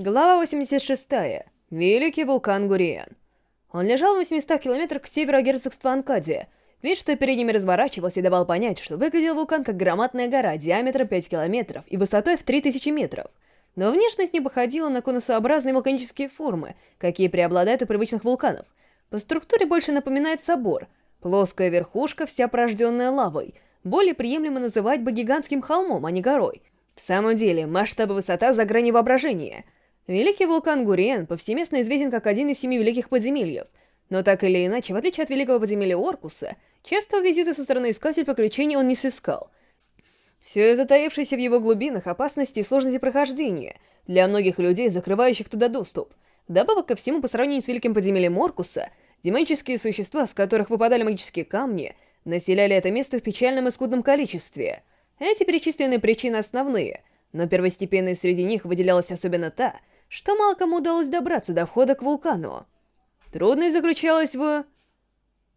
Глава 86. Великий вулкан Гуриен. Он лежал в 800 километрах к северу герцогства Анкадия. Вид, что перед ними разворачивался давал понять, что выглядел вулкан как громадная гора диаметром 5 километров и высотой в 3000 метров. Но внешность не походила на конусообразные вулканические формы, какие преобладают у привычных вулканов. По структуре больше напоминает собор. Плоская верхушка, вся порожденная лавой. Более приемлемо называть бы гигантским холмом, а не горой. В самом деле, масштаб и высота за гранью воображения — Великий вулкан Гуриен повсеместно известен как один из семи великих подземельев, но так или иначе, в отличие от великого подземелья Оркуса, часто визиты со стороны искателя приключений он не снискал. Все затаившееся в его глубинах опасности и сложности прохождения, для многих людей, закрывающих туда доступ. Добавок ко всему, по сравнению с великим подземельем Оркуса, демонические существа, с которых выпадали магические камни, населяли это место в печальном и скудном количестве. Эти перечисленные причины основные, но первостепенной среди них выделялась особенно та, что мало кому удалось добраться до входа к вулкану. Трудность заключалась в...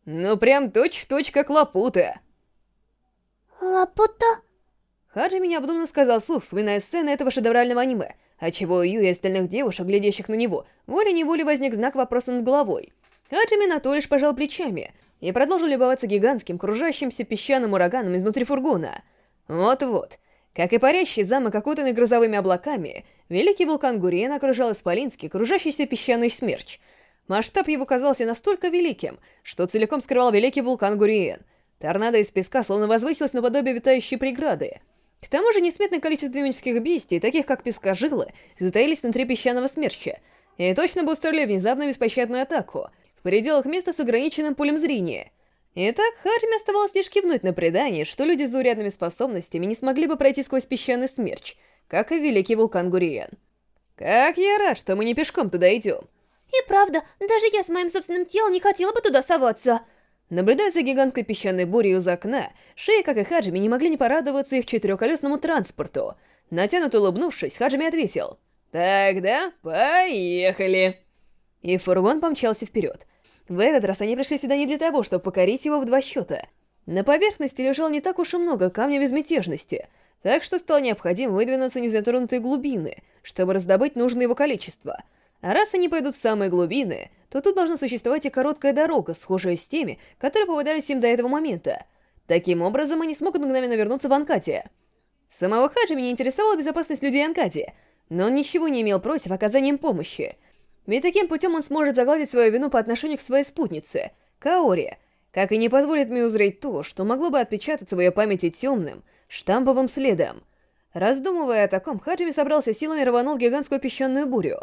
Ну, прям точь-в-точь, точь, как Лапута. Лапута? Хаджи меня обдуманно сказал слух, вспоминая сцены этого шедеврального аниме, отчего у Ю и остальных девушек, глядящих на него, волей-неволей возник знак вопроса над головой. Хаджи Минато лишь пожал плечами и продолжил любоваться гигантским, кружащимся песчаным ураганом изнутри фургона. Вот-вот, как и парящий замок, окутанный грозовыми облаками, великий вулкан Гуриен окружал исполинский, кружащийся песчаный смерч. Масштаб его казался настолько великим, что целиком скрывал великий вулкан Гуриен. Торнадо из песка словно возвысилось наподобие витающей преграды. К тому же несметное количество демонических бестий, таких как пескожилы, затаились внутри песчаного смерча, и точно бы устроили внезапную беспощадную атаку, в пределах места с ограниченным полем зрения — Итак, Хаджиме оставалось лишь кивнуть на предание, что люди с заурядными способностями не смогли бы пройти сквозь песчаный смерч, как и великий вулкан Гуриен. Как я рад, что мы не пешком туда идем. И правда, даже я с моим собственным телом не хотела бы туда соваться. Наблюдая за гигантской песчаной бурей из окна, Шея, как и Хаджими, не могли не порадоваться их четырехколесному транспорту. Натянуто улыбнувшись, Хаджими ответил. «Тогда поехали!» И фургон помчался вперед. В этот раз они пришли сюда не для того, чтобы покорить его в два счета. На поверхности лежало не так уж и много камня безмятежности, так что стало необходимо выдвинуться в незатронутые глубины, чтобы раздобыть нужное его количество. А раз они пойдут в самые глубины, то тут должна существовать и короткая дорога, схожая с теми, которые попадались им до этого момента. Таким образом, они смогут мгновенно вернуться в Анкате. Самого Хаджи меня интересовала безопасность людей Анкати, но он ничего не имел против оказания им помощи — ведь таким путем он сможет загладить свою вину по отношению к своей спутнице, Каори, как и не позволит мне то, что могло бы отпечататься в ее памяти темным, штамповым следом. Раздумывая о таком, Хаджими собрался силами и рванул гигантскую песчаную бурю.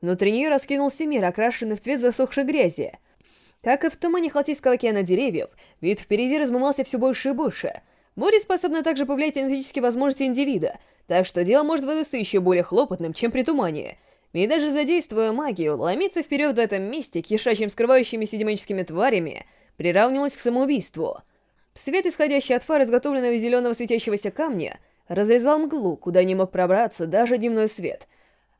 Внутри нее раскинулся мир, окрашенный в цвет засохшей грязи. Как и в тумане Халтийского океана деревьев, вид впереди размывался все больше и больше. Буря способна также повлиять на энергетические возможности индивида, так что дело может выдаться еще более хлопотным, чем при тумане — и даже задействуя магию, ломиться вперед в этом месте, кишащим скрывающимися демоническими тварями, приравнивалось к самоубийству. Свет, исходящий от фар, изготовленного из зеленого светящегося камня, разрезал мглу, куда не мог пробраться даже дневной свет.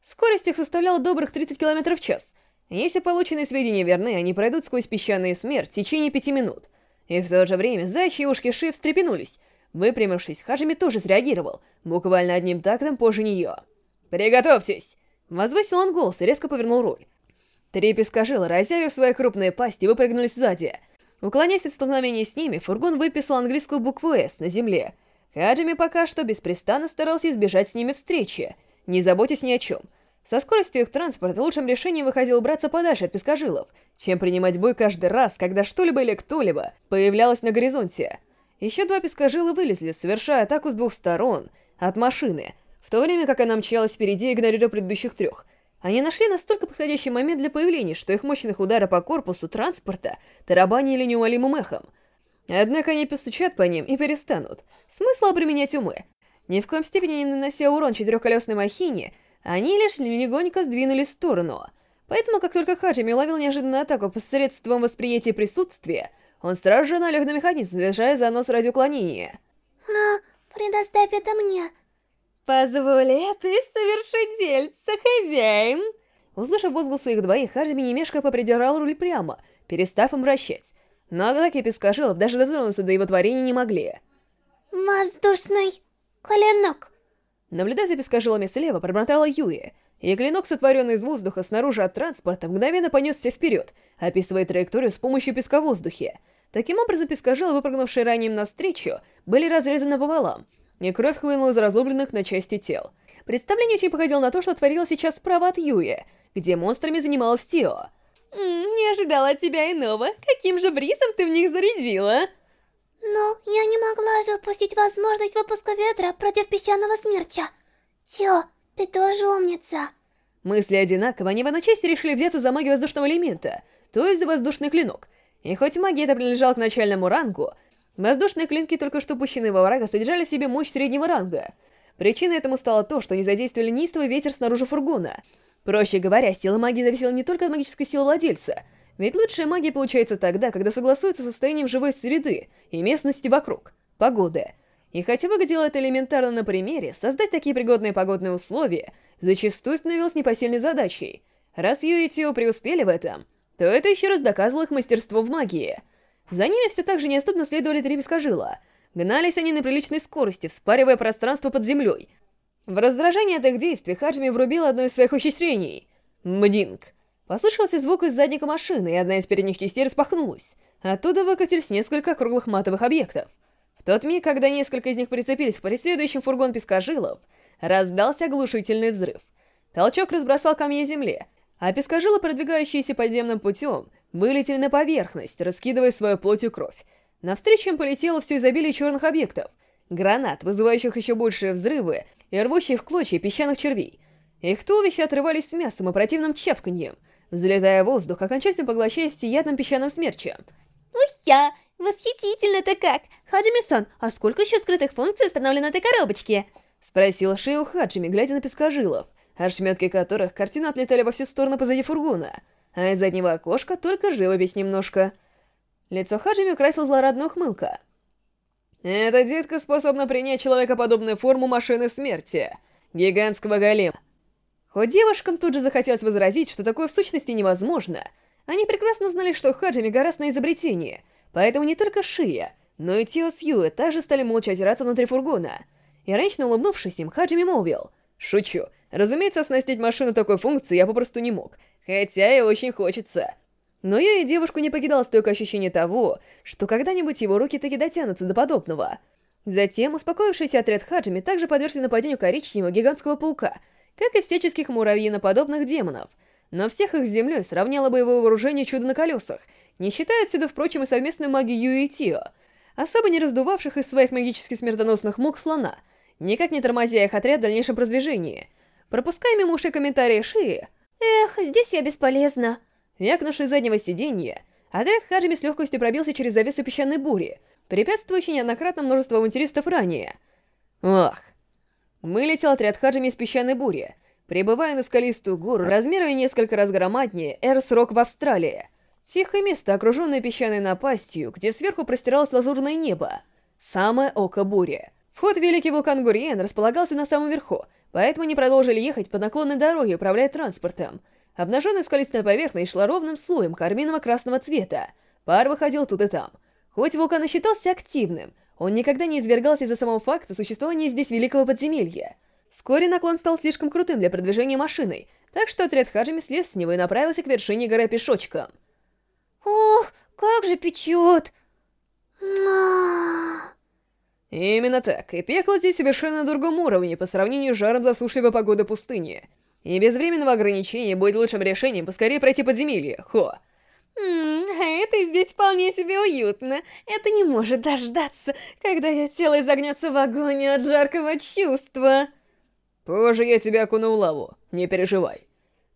Скорость их составляла добрых 30 км в час. Если полученные сведения верны, они пройдут сквозь песчаные смерть в течение пяти минут. И в то же время зайчьи ушки Ши встрепенулись. Выпрямившись, Хажими тоже среагировал, буквально одним тактом позже нее. «Приготовьтесь!» Возвысил он голос и резко повернул руль. Три пескожила, разъявив свои крупные пасти, выпрыгнули сзади. Уклоняясь от столкновения с ними, фургон выписал английскую букву «С» на земле. Хаджими пока что беспрестанно старался избежать с ними встречи, не заботясь ни о чем. Со скоростью их транспорта лучшим решением выходило браться подальше от пескожилов, чем принимать бой каждый раз, когда что-либо или кто-либо появлялось на горизонте. Еще два пескожила вылезли, совершая атаку с двух сторон, от машины — в то время как она мчалась впереди, игнорируя предыдущих трех. Они нашли настолько подходящий момент для появления, что их мощных ударов по корпусу транспорта тарабанили неумолимым эхом. Однако они постучат по ним и перестанут. Смысла применять умы. Ни в коем степени не нанося урон четырехколесной махине, они лишь легонько сдвинулись в сторону. Поэтому, как только Хаджими уловил неожиданную атаку посредством восприятия присутствия, он сразу же налег на механизм, завершая занос радиоуклонения. «Но предоставь это мне», «Позволь это совершить дельце, хозяин!» Услышав возгласы их двоих, Харми немешко попридирал руль прямо, перестав им вращать. Но атаки пескожилов даже дотронуться до его творения не могли. «Воздушный клинок!» Наблюдая за пескожилами слева, пробормотала Юи. и клинок, сотворенный из воздуха снаружи от транспорта, мгновенно понесся вперед, описывая траекторию с помощью песка в воздухе. Таким образом, пескожилы, выпрыгнувшие ранее им навстречу, были разрезаны пополам, и кровь хлынула из разлобленных на части тел. Представление очень походило на то, что творилось сейчас справа от Юи, где монстрами занималась Тио. Не ожидала от тебя иного. Каким же бризом ты в них зарядила? Но я не могла же упустить возможность выпуска ветра против песчаного смерча. Тио, ты тоже умница. Мысли одинаково, они в одночасье решили взяться за магию воздушного элемента, то есть за воздушный клинок. И хоть магия эта принадлежала к начальному рангу, воздушные клинки, только что пущенные во врага, содержали в себе мощь среднего ранга. Причиной этому стало то, что они задействовали неистовый ветер снаружи фургона. Проще говоря, сила магии зависела не только от магической силы владельца, ведь лучшая магия получается тогда, когда согласуется с состоянием живой среды и местности вокруг, погоды. И хотя выглядело это элементарно на примере, создать такие пригодные погодные условия зачастую становилось непосильной задачей. Раз Ю и Тио преуспели в этом, то это еще раз доказывало их мастерство в магии. За ними все так же неоступно следовали три бескожила. Гнались они на приличной скорости, вспаривая пространство под землей. В раздражении от их действий Хаджими врубил одно из своих ухищрений. Мдинг. Послышался звук из задника машины, и одна из передних частей распахнулась. Оттуда выкатились несколько круглых матовых объектов. В тот миг, когда несколько из них прицепились к преследующим фургон пескожилов, раздался оглушительный взрыв. Толчок разбросал камни земле, а пескожилы, продвигающиеся подземным путем, вылетели на поверхность, раскидывая свою плоть и кровь. Навстречу им полетело все изобилие черных объектов. Гранат, вызывающих еще большие взрывы, и рвущих в клочья песчаных червей. Их туловища отрывались с мясом и противным чавканьем, взлетая в воздух, окончательно поглощаясь сиятным песчаным смерчем. Уя! Восхитительно-то как! Хаджими-сан, а сколько еще скрытых функций установлено на этой коробочке? Спросила Шею Хаджими, глядя на пескожилов, ошметки которых картины отлетали во все стороны позади фургона, а из заднего окошка только живопись немножко. Лицо Хаджими украсил злорадная ухмылка. Эта детка способна принять человекоподобную форму машины смерти, гигантского голема. Хоть девушкам тут же захотелось возразить, что такое в сущности невозможно, они прекрасно знали, что Хаджими гораздо на изобретение, поэтому не только Шия, но и Тио с Юэ также стали молча отираться внутри фургона. Иронично улыбнувшись им, Хаджими молвил. «Шучу. Разумеется, оснастить машину такой функцией я попросту не мог, хотя и очень хочется». Но я и девушку не покидало стойкое ощущение того, что когда-нибудь его руки таки дотянутся до подобного. Затем успокоившийся отряд Хаджими также подвергся нападению коричневого гигантского паука, как и всяческих муравьиноподобных демонов. Но всех их с землей сравняло боевое вооружение чудо на колесах, не считая отсюда, впрочем, и совместную магию Юи и Тио, особо не раздувавших из своих магически смертоносных мук слона, никак не тормозя их отряд в дальнейшем продвижении. Пропуская мимо ушей комментарии Шии, «Эх, здесь я бесполезна», Вякнувший с заднего сиденья, отряд Хаджими с легкостью пробился через завесу песчаной бури, препятствующей неоднократно множество авантюристов ранее. Ах! Вылетел отряд Хаджими из песчаной бури, прибывая на скалистую гору размерами несколько раз громаднее Эрс-Рок в Австралии. Тихое место, окруженное песчаной напастью, где сверху простиралось лазурное небо. Самое око бури. Вход в великий вулкан Гуриен располагался на самом верху, поэтому они продолжили ехать по наклонной дороге, управляя транспортом — Обнаженная скалистая поверхность шла ровным слоем карминово-красного цвета. Пар выходил тут и там. Хоть вулкан и считался активным, он никогда не извергался из-за самого факта существования здесь великого подземелья. Вскоре наклон стал слишком крутым для продвижения машиной, так что отряд Хаджими слез с него и направился к вершине горы пешочком. «Ох, как же печет!» Именно так, и пекло здесь совершенно на другом уровне по сравнению с жаром засушливой погоды пустыни. И без временного ограничения будет лучшим решением поскорее пройти подземелье, хо. Ммм, а это здесь вполне себе уютно. Это не может дождаться, когда я тело изогнется в огонь от жаркого чувства. Позже я тебя окуну в лаву, не переживай.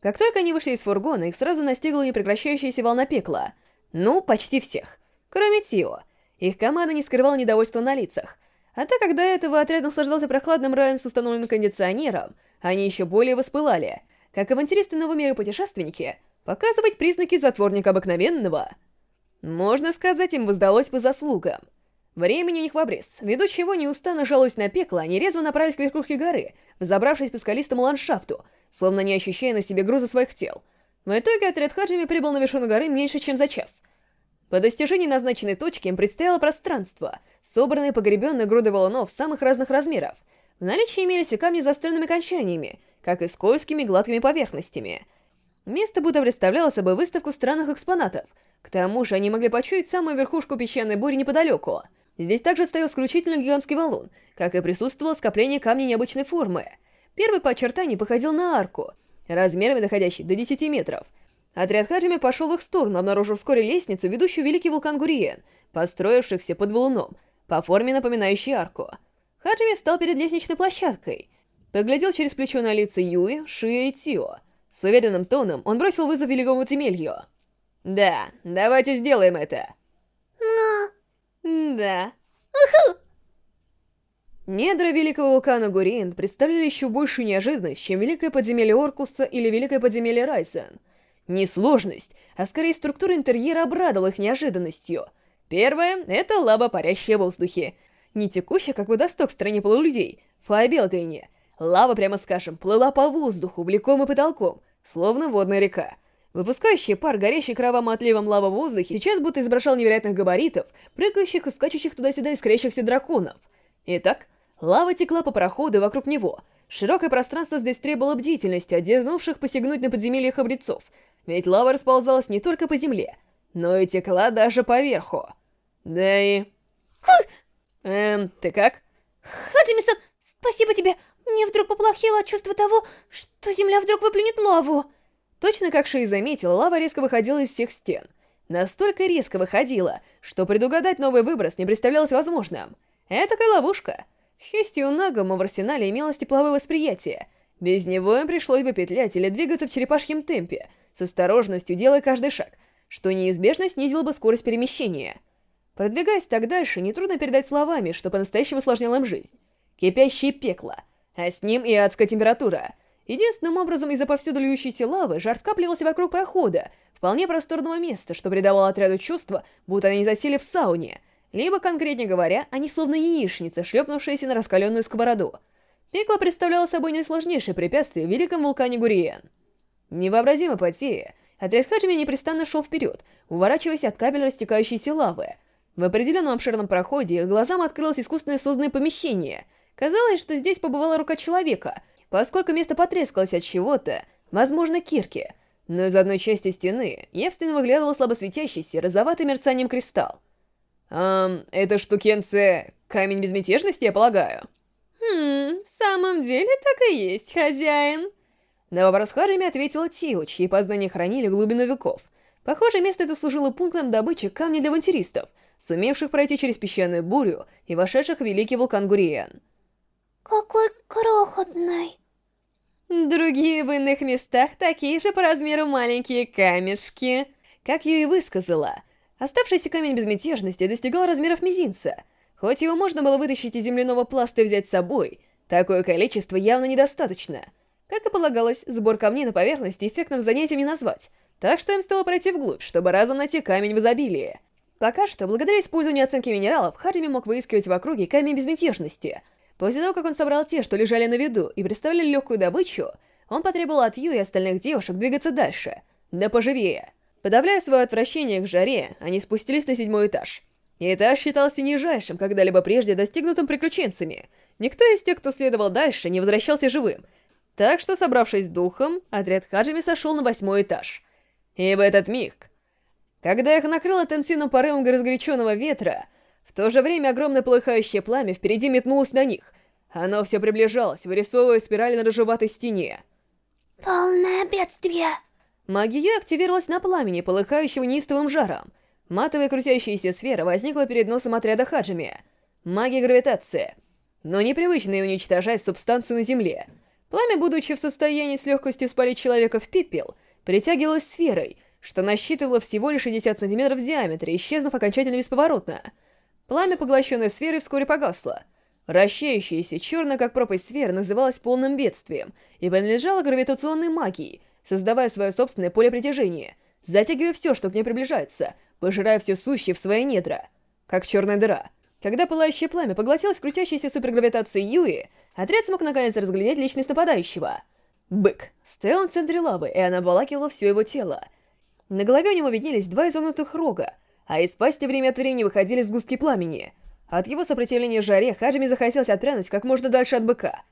Как только они вышли из фургона, их сразу настигла непрекращающаяся волна пекла. Ну, почти всех. Кроме Тио. Их команда не скрывала недовольства на лицах. А так как до этого отряд наслаждался прохладным раем с установленным кондиционером, они еще более воспылали. Как авантюристы нового мира путешественники, показывать признаки затворника обыкновенного. Можно сказать, им воздалось по заслугам. Времени у них в обрез, ввиду чего неустанно жалуясь на пекло, они резво направились к верхушке горы, взобравшись по скалистому ландшафту, словно не ощущая на себе груза своих тел. В итоге отряд Хаджими прибыл на вершину горы меньше, чем за час. По достижении назначенной точки им предстояло пространство, собранное погребенной груды валунов самых разных размеров — в наличии имелись и камни с заостренными кончаниями, как и скользкими гладкими поверхностями. Место будто представляло собой выставку странных экспонатов. К тому же они могли почуять самую верхушку песчаной бури неподалеку. Здесь также стоял исключительно гигантский валун, как и присутствовало скопление камней необычной формы. Первый по очертанию походил на арку, размерами доходящей до 10 метров. Отряд Хаджими пошел в их сторону, обнаружив вскоре лестницу, ведущую великий вулкан Гуриен, построившихся под валуном, по форме напоминающей арку. Хаджими встал перед лестничной площадкой, поглядел через плечо на лица Юи, Шия и Тио. С уверенным тоном он бросил вызов великому подземелью. «Да, давайте сделаем это!» Но... «Да». Недра великого вулкана Гуриен представляли еще большую неожиданность, чем великое подземелье Оркуса или великое подземелье Райзен. Не сложность, а скорее структура интерьера обрадовала их неожиданностью. Первое — это лава, парящая в воздухе. Не текущая, как водосток в стране полулюдей, Фаобелгайне. Лава, прямо скажем, плыла по воздуху, влеком и потолком, словно водная река. Выпускающий пар, горящий кровавым отливом лава в воздухе, сейчас будто изображал невероятных габаритов, прыгающих и скачущих туда-сюда искрящихся драконов. Итак, лава текла по проходу вокруг него. Широкое пространство здесь требовало бдительности, одернувших посягнуть на подземелье храбрецов, ведь лава расползалась не только по земле, но и текла даже поверху. Да и... Эм, ты как? Хаджими-сан, спасибо тебе. Мне вдруг поплохело от чувства того, что земля вдруг выплюнет лаву. Точно как Шей заметил, лава резко выходила из всех стен. Настолько резко выходила, что предугадать новый выброс не представлялось возможным. Этакая ловушка. Счастью, у Нагома в арсенале имелось тепловое восприятие. Без него им пришлось бы петлять или двигаться в черепашьем темпе, с осторожностью делая каждый шаг, что неизбежно снизило бы скорость перемещения. Продвигаясь так дальше, нетрудно передать словами, что по-настоящему усложняло им жизнь. Кипящее пекло, а с ним и адская температура. Единственным образом из-за повсюду льющейся лавы жар скапливался вокруг прохода, вполне просторного места, что придавало отряду чувство, будто они засели в сауне, либо, конкретнее говоря, они словно яичница, шлепнувшиеся на раскаленную сковороду. Пекло представляло собой наисложнейшее препятствие в великом вулкане Гуриен. Невообразимо потея, отряд Хаджими непрестанно шел вперед, уворачиваясь от капель растекающейся лавы. В определенном обширном проходе их глазам открылось искусственное созданное помещение. Казалось, что здесь побывала рука человека, поскольку место потрескалось от чего-то, возможно, кирки. Но из одной части стены явственно выглядывал слабо светящийся розоватый мерцанием кристалл. «Эм, это штукенция камень безмятежности, я полагаю?» «Хм, в самом деле так и есть, хозяин». На вопрос Харами ответила Тио, чьи познания хранили глубину веков. Похоже, место это служило пунктом добычи камня для авантюристов, сумевших пройти через песчаную бурю и вошедших в великий вулкан Гуриен. Какой крохотный. Другие в иных местах такие же по размеру маленькие камешки. Как Юи высказала, оставшийся камень безмятежности достигал размеров мизинца. Хоть его можно было вытащить из земляного пласта и взять с собой, такое количество явно недостаточно. Как и полагалось, сбор камней на поверхности эффектным занятием не назвать, так что им стоило пройти вглубь, чтобы разом найти камень в изобилии. Пока что, благодаря использованию оценки минералов, Хаджими мог выискивать в округе камень безмятежности. После того, как он собрал те, что лежали на виду, и представляли легкую добычу, он потребовал от Ю и остальных девушек двигаться дальше. Да поживее. Подавляя свое отвращение к жаре, они спустились на седьмой этаж. И этаж считался нижайшим, когда-либо прежде достигнутым приключенцами. Никто из тех, кто следовал дальше, не возвращался живым. Так что, собравшись с духом, отряд Хаджими сошел на восьмой этаж. И в этот миг когда их накрыло интенсивным порывом разгоряченного ветра, в то же время огромное полыхающее пламя впереди метнулось на них. Оно все приближалось, вырисовывая спирали на рыжеватой стене. Полное бедствие. Магия активировалась на пламени, полыхающего неистовым жаром. Матовая крутящаяся сфера возникла перед носом отряда Хаджими. Магия гравитации. Но непривычная уничтожать субстанцию на Земле. Пламя, будучи в состоянии с легкостью спалить человека в пепел, притягивалось сферой — что насчитывало всего лишь 60 сантиметров в диаметре, исчезнув окончательно бесповоротно. Пламя, поглощенное сферой, вскоре погасло. Вращающаяся, черная как пропасть сфера, называлась полным бедствием и принадлежала гравитационной магии, создавая свое собственное поле притяжения, затягивая все, что к ней приближается, пожирая все сущее в свои недра, как черная дыра. Когда пылающее пламя поглотилось крутящейся супергравитацией Юи, отряд смог наконец разглядеть личность нападающего. Бык стоял в центре лавы, и она обволакивала все его тело — на голове у него виднелись два изогнутых рога, а из пасти время от времени выходили сгустки пламени. От его сопротивления жаре Хаджими захотелось отпрянуть как можно дальше от быка.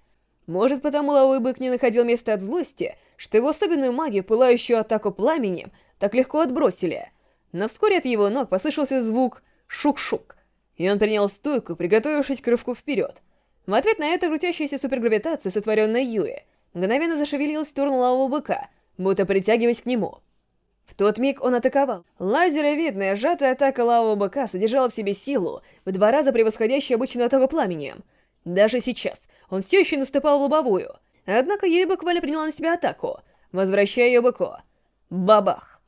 Может, потому лавовый бык не находил места от злости, что его особенную магию, пылающую атаку пламенем, так легко отбросили. Но вскоре от его ног послышался звук «шук-шук», и он принял стойку, приготовившись к рывку вперед. В ответ на это крутящаяся супергравитация, сотворенная Юи, мгновенно зашевелилась в сторону лавового быка, будто притягиваясь к нему. В тот миг он атаковал. Лазеровидная сжатая атака лавового быка содержала в себе силу, в два раза превосходящую обычную атаку пламенем. Даже сейчас он все еще наступал в лобовую, однако Юи буквально приняла на себя атаку, возвращая ее быку. Бабах!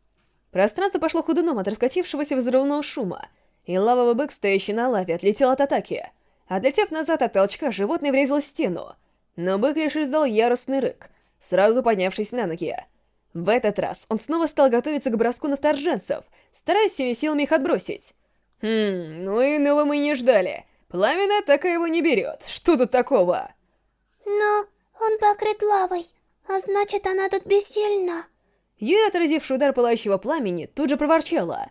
Пространство пошло ходуном от раскатившегося взрывного шума, и лавовый бык, стоящий на лаве, отлетел от атаки. Отлетев назад от толчка, животное врезалось в стену, но бык лишь издал яростный рык, сразу поднявшись на ноги. В этот раз он снова стал готовиться к броску на вторженцев, стараясь всеми силами их отбросить. Хм, ну и иного мы не ждали. Пламенная атака его не берет. Что тут такого? Но он покрыт лавой, а значит, она тут бессильна. Юй, отразивший удар пылающего пламени, тут же проворчала.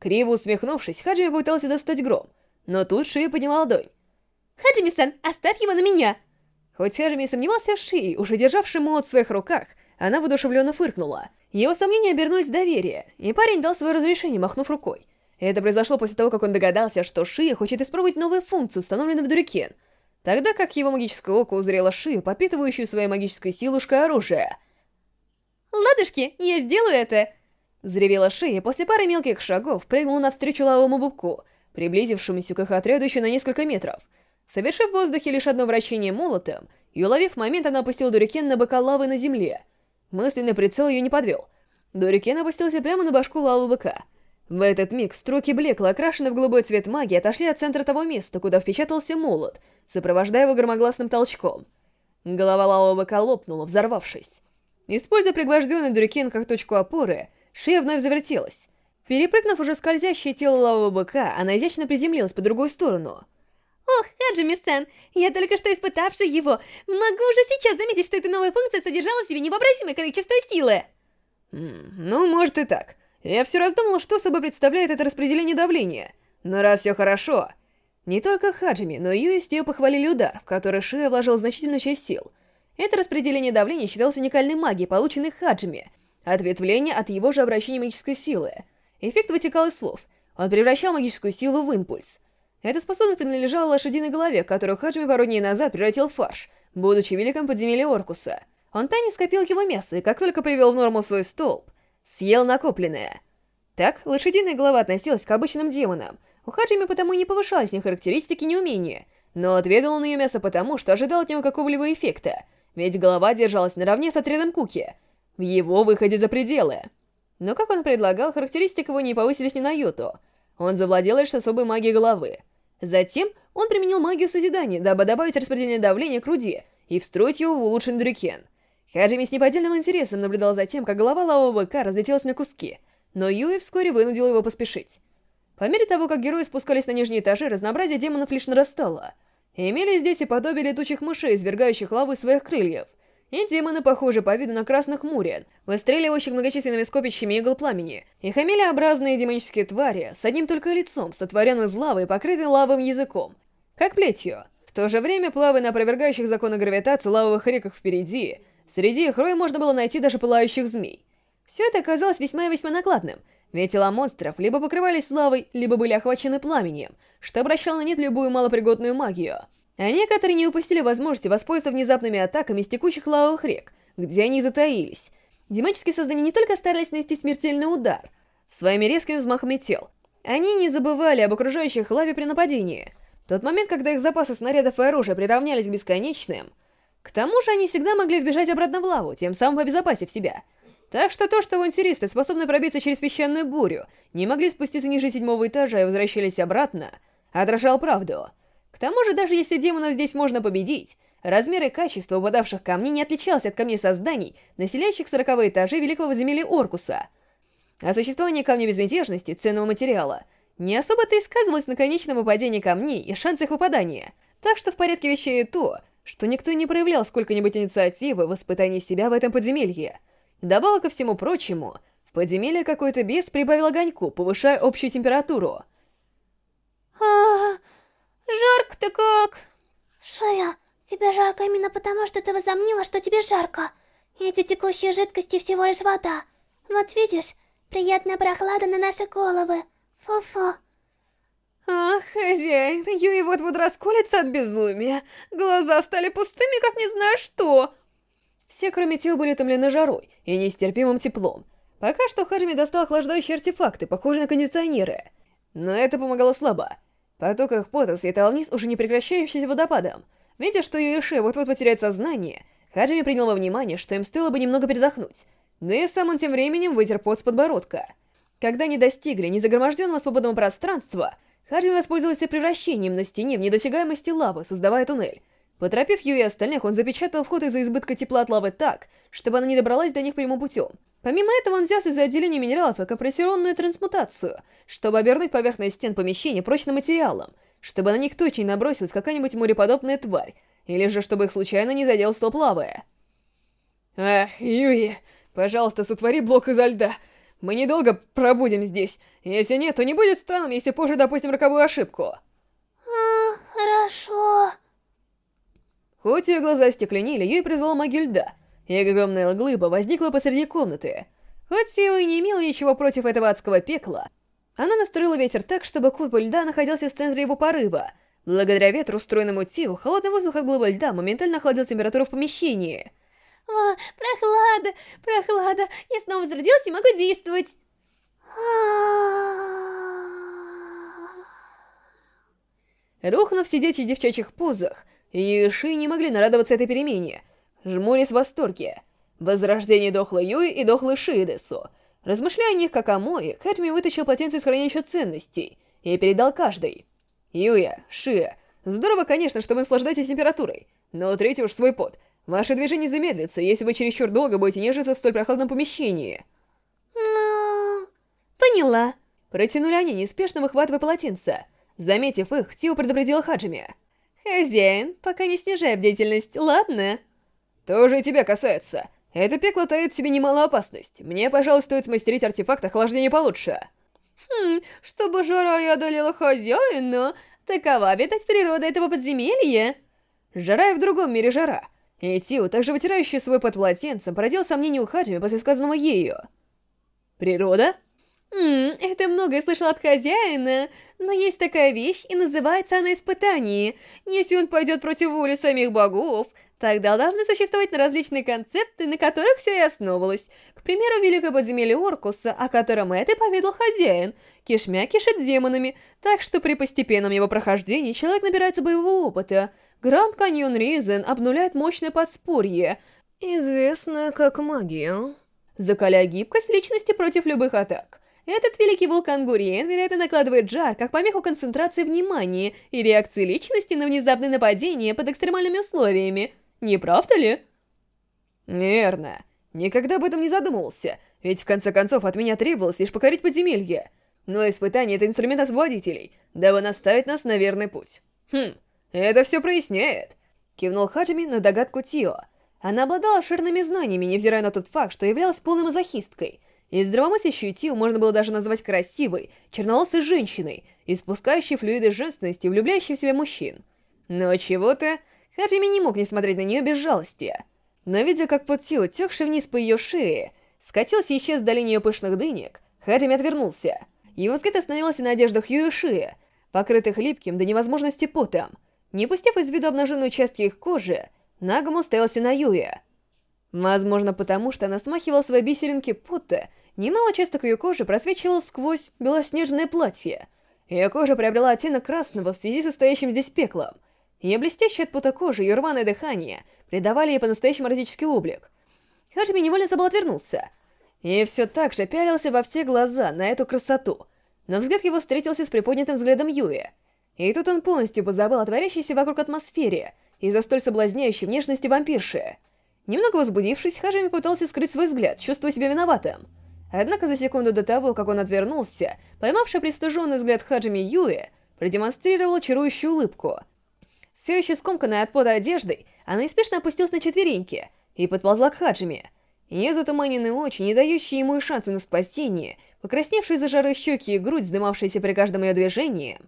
Криво усмехнувшись, Хаджи попытался достать гром, но тут Шия подняла ладонь. «Хаджими-сан, оставь его на меня!» Хоть Хаджими сомневался в Шии, уже державший молот в своих руках, она воодушевленно фыркнула. Его сомнения обернулись в доверие, и парень дал свое разрешение, махнув рукой. Это произошло после того, как он догадался, что Шия хочет испробовать новую функцию, установленную в Дурикен, тогда как его магическое око узрело Шию, подпитывающую своей магической силушкой оружие. «Ладушки, я сделаю это!» Заревела Шия, после пары мелких шагов прыгнула навстречу лавовому бубку, приблизившемуся к их отряду еще на несколько метров. Совершив в воздухе лишь одно вращение молотом, и уловив момент, она опустила Дурикен на бока лавы на земле — Мысленный прицел ее не подвел. Дорикен опустился прямо на башку лавы быка. В этот миг строки блекла, окрашенные в голубой цвет магии, отошли от центра того места, куда впечатался молот, сопровождая его громогласным толчком. Голова лавового быка лопнула, взорвавшись. Используя пригвожденный Дурикен как точку опоры, шея вновь завертелась. Перепрыгнув уже скользящее тело лавового быка, она изящно приземлилась по другую сторону — Ох, Хаджими-сан, я только что испытавший его, могу уже сейчас заметить, что эта новая функция содержала в себе невообразимое количество силы. Ну, может и так. Я все раздумал, что собой представляет это распределение давления. Но раз все хорошо... Не только Хаджими, но и Юэстио похвалили удар, в который Шия вложил значительную часть сил. Это распределение давления считалось уникальной магией, полученной Хаджими, ответвление от его же обращения магической силы. Эффект вытекал из слов. Он превращал магическую силу в импульс. Эта способность принадлежала лошадиной голове, которую Хаджими пару дней назад превратил в фарш, будучи великом подземелья Оркуса. Он тайне скопил его мясо и как только привел в норму свой столб, съел накопленное. Так, лошадиная голова относилась к обычным демонам. У Хаджими потому не повышались ни характеристики, ни умения, но отведал он ее мясо потому, что ожидал от него какого-либо эффекта, ведь голова держалась наравне с отрядом Куки, в его выходе за пределы. Но как он предлагал, характеристики его не повысились ни на йоту. Он завладел лишь особой магией головы — Затем он применил магию созидания, дабы добавить распределение давления к руде и встроить его в улучшенный дурикен. Хаджими с неподдельным интересом наблюдал за тем, как голова лавового быка разлетелась на куски, но Юи вскоре вынудил его поспешить. По мере того, как герои спускались на нижние этажи, разнообразие демонов лишь нарастало. Имели здесь и подобие летучих мышей, извергающих лаву из своих крыльев, и демоны похожи по виду на красных мурен, выстреливающих многочисленными скопищами игл пламени, и хамелеобразные демонические твари с одним только лицом, сотворенным из лавы и покрытым лавовым языком, как плетью. В то же время, плавая на опровергающих законы гравитации лавовых реках впереди, среди их роя можно было найти даже пылающих змей. Все это оказалось весьма и весьма накладным, ведь тела монстров либо покрывались лавой, либо были охвачены пламенем, что обращало на нет любую малопригодную магию — а некоторые не упустили возможности воспользоваться внезапными атаками из текущих лавовых рек, где они затаились. Демонические создания не только старались нанести смертельный удар своими резкими взмахами тел, они не забывали об окружающих лаве при нападении. В тот момент, когда их запасы снарядов и оружия приравнялись к бесконечным, к тому же они всегда могли вбежать обратно в лаву, тем самым обезопасив себя. Так что то, что авантюристы, способные пробиться через песчаную бурю, не могли спуститься ниже седьмого этажа и возвращались обратно, отражал правду — к тому же, даже если демонов здесь можно победить, размер и качество упадавших камней не отличался от камней созданий, населяющих сороковые этажи Великого Земли Оркуса. А существование камня безмятежности, ценного материала, не особо-то и сказывалось на конечном выпадении камней и шансах выпадания, так что в порядке вещей то, что никто не проявлял сколько-нибудь инициативы в испытании себя в этом подземелье. Добавок ко всему прочему, в подземелье какой-то бес прибавил огоньку, повышая общую температуру. а Жарко-то как? Шея, Тебе жарко именно потому, что ты возомнила, что тебе жарко. Эти текущие жидкости всего лишь вода. Вот видишь, приятная прохлада на наши головы. Фу-фу. Ах, хозяин, Юи вот-вот расколется от безумия. Глаза стали пустыми, как не знаю что. Все, кроме Тио, были утомлены жарой и нестерпимым теплом. Пока что Хаджими достал охлаждающие артефакты, похожие на кондиционеры. Но это помогало слабо. Поток их пота слетал вниз уже не прекращающимся водопадом. Видя, что Юиши вот-вот потеряет сознание, Хаджими принял во внимание, что им стоило бы немного передохнуть. Да и сам он тем временем вытер пот с подбородка. Когда они достигли незагроможденного свободного пространства, Хаджими воспользовался превращением на стене в недосягаемости лавы, создавая туннель. Поторопив Ю и остальных, он запечатал вход из-за избытка тепла от лавы так, чтобы она не добралась до них прямым путем. Помимо этого, он взялся за отделение минералов и компрессионную трансмутацию, чтобы обернуть поверхность стен помещения прочным материалом, чтобы на них точно не набросилась какая-нибудь мореподобная тварь, или же чтобы их случайно не задел столб лавы. «Ах, Юи, пожалуйста, сотвори блок изо льда. Мы недолго пробудем здесь. Если нет, то не будет странным, если позже допустим роковую ошибку». Хоть ее глаза стекленели, Юй призвала магию льда, и огромная глыба возникла посреди комнаты. Хоть Сио и не имела ничего против этого адского пекла, она настроила ветер так, чтобы купол льда находился в центре его порыва. Благодаря ветру, устроенному Тио, холодный воздух от глыбы льда моментально охладил температуру в помещении. «О, прохлада, прохлада, я снова возродилась и могу действовать!» Рухнув в сидячих девчачьих позах, Юиши не могли нарадоваться этой перемене, жмурясь в восторге. Возрождение дохлой Юи и дохлой Шиидесу. Размышляя о них как о Мои, Хэтми вытащил полотенце из хранилища ценностей и передал каждой. Юя, Шия, здорово, конечно, что вы наслаждаетесь температурой, но утрите уж свой пот. Ваше движение замедлится, если вы чересчур долго будете нежиться в столь прохладном помещении. Ну... Поняла. Протянули они, неспешно выхватывая полотенца. Заметив их, Тио предупредил Хаджими. Хозяин, пока не снижай бдительность, ладно? Тоже и тебя касается. Это пекло таит в себе немалую опасность. Мне, пожалуй, стоит смастерить артефакт охлаждения получше. Хм, чтобы жара и одолела хозяина, такова обитать природа этого подземелья. Жара и в другом мире жара. И Тио, также вытирающий свой под полотенцем, породил сомнение у Хаджими после сказанного ею. Природа? Ммм, это многое слышал от хозяина, но есть такая вещь, и называется она испытание. Если он пойдет против воли самих богов, тогда должны существовать различные концепты, на которых все и основывалось. К примеру, великое подземелье Оркуса, о котором это поведал хозяин. Кишмя кишит демонами, так что при постепенном его прохождении человек набирается боевого опыта. Гранд Каньон Ризен обнуляет мощное подспорье, известное как магия, закаляя гибкость личности против любых атак. Этот великий вулкан Гуриен, вероятно, накладывает жар, как помеху концентрации внимания и реакции личности на внезапное нападение под экстремальными условиями. Не правда ли? Верно. Никогда об этом не задумывался, ведь в конце концов от меня требовалось лишь покорить подземелье. Но испытание — это инструмент освободителей, дабы наставить нас на верный путь. Хм, это все проясняет. Кивнул Хаджими на догадку Тио. Она обладала обширными знаниями, невзирая на тот факт, что являлась полной мазохисткой — и здравомыслящую Тил можно было даже назвать красивой, черноволосой женщиной, испускающей флюиды женственности, влюбляющей в себя мужчин. Но чего-то Хаджими не мог не смотреть на нее без жалости. Но видя, как под Тил, текший вниз по ее шее, скатился и исчез в долине ее пышных дынек, Хаджими отвернулся. Его взгляд остановился на одеждах Юиши, покрытых липким до невозможности потом. Не пустив из виду обнаженную часть их кожи, Нагому стоялся на Юе. Возможно, потому что она смахивала свои бисеринки пота, немало часток ее кожи просвечивала сквозь белоснежное платье. Ее кожа приобрела оттенок красного в связи со стоящим здесь пеклом. Ее блестящая от пота кожа и рваное дыхание придавали ей по-настоящему эротический облик. Хаджими невольно забыл отвернулся. И все так же пялился во все глаза на эту красоту. Но взгляд его встретился с приподнятым взглядом Юи. И тут он полностью позабыл о творящейся вокруг атмосфере из-за столь соблазняющей внешности вампирши. Немного возбудившись, Хаджими пытался скрыть свой взгляд, чувствуя себя виноватым. Однако за секунду до того, как он отвернулся, поймавший пристыженный взгляд Хаджими Юэ, продемонстрировал чарующую улыбку. Все еще скомканная от пота одеждой, она неспешно опустилась на четвереньки и подползла к Хаджими. Ее затуманенные очи, не дающие ему и шансы на спасение, покрасневшие за жары щеки и грудь, вздымавшиеся при каждом ее движении,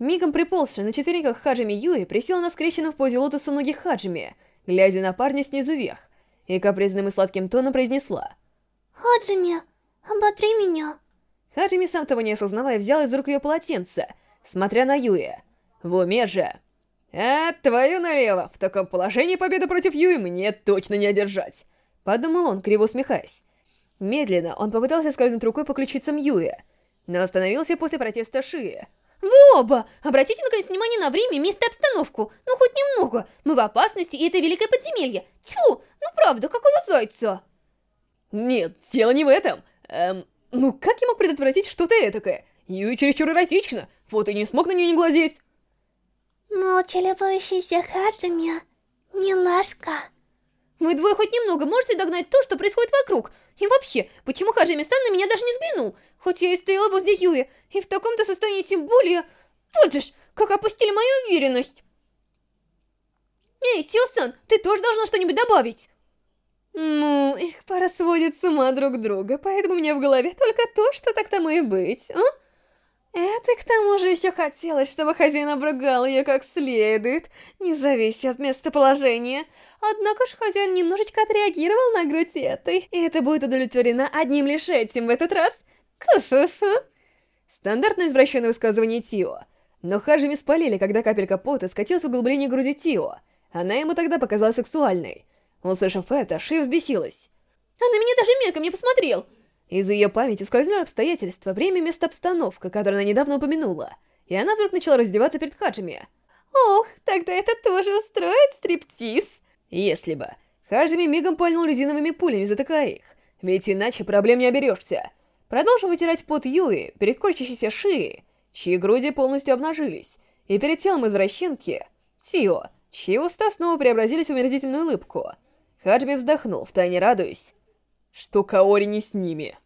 Мигом приползший на четвереньках Хаджими Юи присел на скрещенном в позе лотоса ноги Хаджими, глядя на парня снизу вверх, и капризным и сладким тоном произнесла. Хаджими, оботри меня. Хаджими, сам того не осознавая, взял из рук ее полотенце, смотря на Юи. В уме же... «А, твою налево! В таком положении победу против Юи мне точно не одержать!» Подумал он, криво усмехаясь. Медленно он попытался скользнуть рукой по ключицам Юи, но остановился после протеста Шии. Вы оба! Обратите наконец внимание на время, место и обстановку. Ну, хоть немного. Мы в опасности, и это великое подземелье. Тьфу! Ну, правда, какого зайца? Нет, дело не в этом. Эм, ну как я мог предотвратить что-то этакое? Юи чересчур эротично, вот и не смог на нее не глазеть. Молча любующийся Хаджими, милашка. Вы двое хоть немного можете догнать то, что происходит вокруг? И вообще, почему Хаджими-сан на меня даже не взглянул? Хоть я и стояла возле Юи, и в таком-то состоянии тем более... Вот же ж, как опустили мою уверенность! Эй, Тио-сан, ты тоже должна что-нибудь добавить? Ну, их пара сводит с ума друг друга, поэтому у меня в голове только то, что так тому и быть, а? Это к тому же еще хотелось, чтобы хозяин обругал ее как следует, не завися от местоположения. Однако ж хозяин немножечко отреагировал на грудь этой, и это будет удовлетворено одним лишь этим в этот раз. Куфуфу. Стандартное извращенное высказывание Тио. Но Хаджими спалили, когда капелька пота скатилась в углубление груди Тио. Она ему тогда показалась сексуальной. Услышав это, Ши взбесилась. А на меня даже мельком не посмотрел. Из ее памяти ускользнули обстоятельства, время, место, обстановка, которую она недавно упомянула. И она вдруг начала раздеваться перед Хаджими. Ох, тогда это тоже устроит стриптиз. Если бы. Хаджими мигом пальнул резиновыми пулями, затыкая их. Ведь иначе проблем не оберешься. Продолжил вытирать пот Юи перед корчащейся шеей, чьи груди полностью обнажились, и перед телом извращенки, Тио, чьи уста снова преобразились в омерзительную улыбку. Хаджими вздохнул, втайне радуясь, что Каори не с ними.